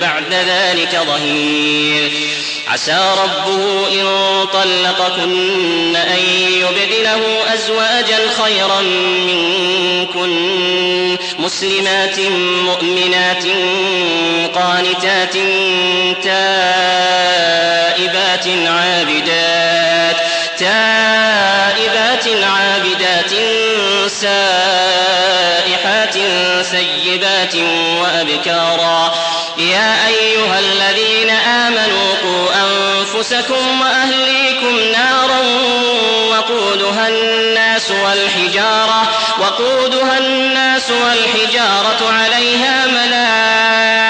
بعد ذلك ظهير. عسى ربه إن طلقكن أن يبدله أزواجا خيرا منكن. مسلمات مؤمنات قانتات تائبات عابدات تائبات عابدات سائحات سيبات وأبكارا. يا أيها الذين آمنوا قوا أنفسكم وأهليكم نارا وقودها الناس والحجارة وقودها الناس والحجارة عليها ملائكة